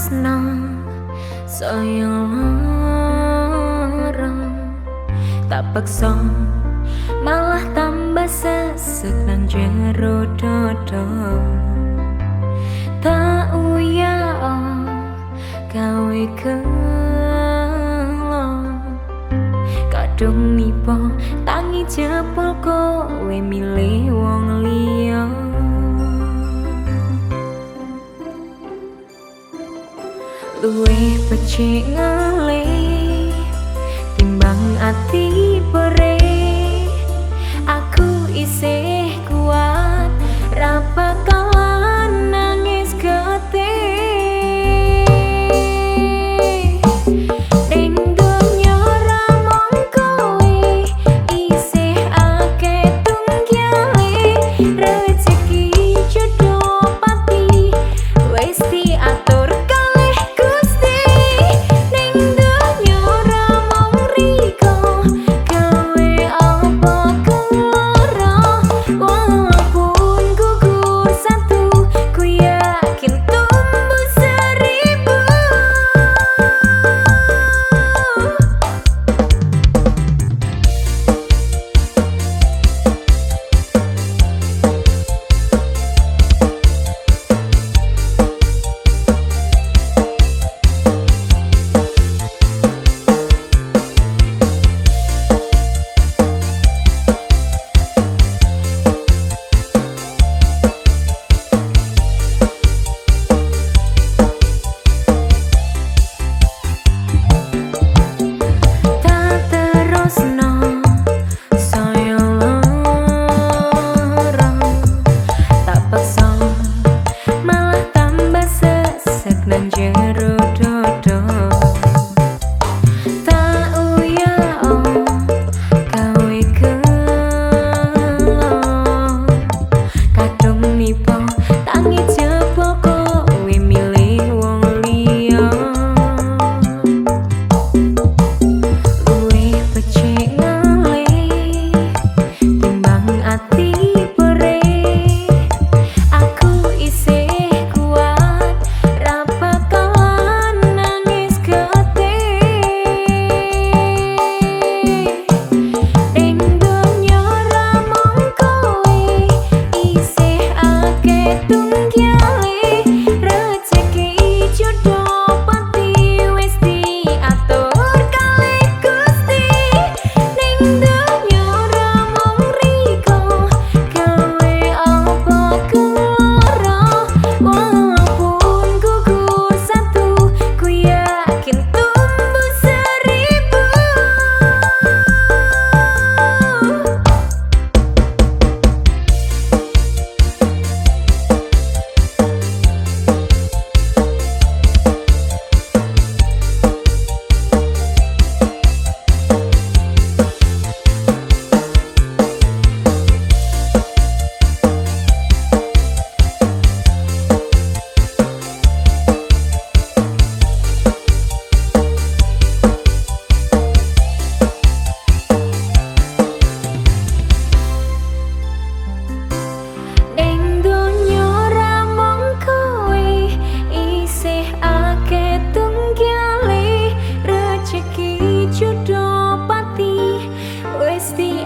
tresno saya lara tak paksa malah tambah sesek nang jero dodo tak uya gawe kelo kadung nipo tangi jepol kowe milih luwe becik ngale timbang ati pere 冷静。So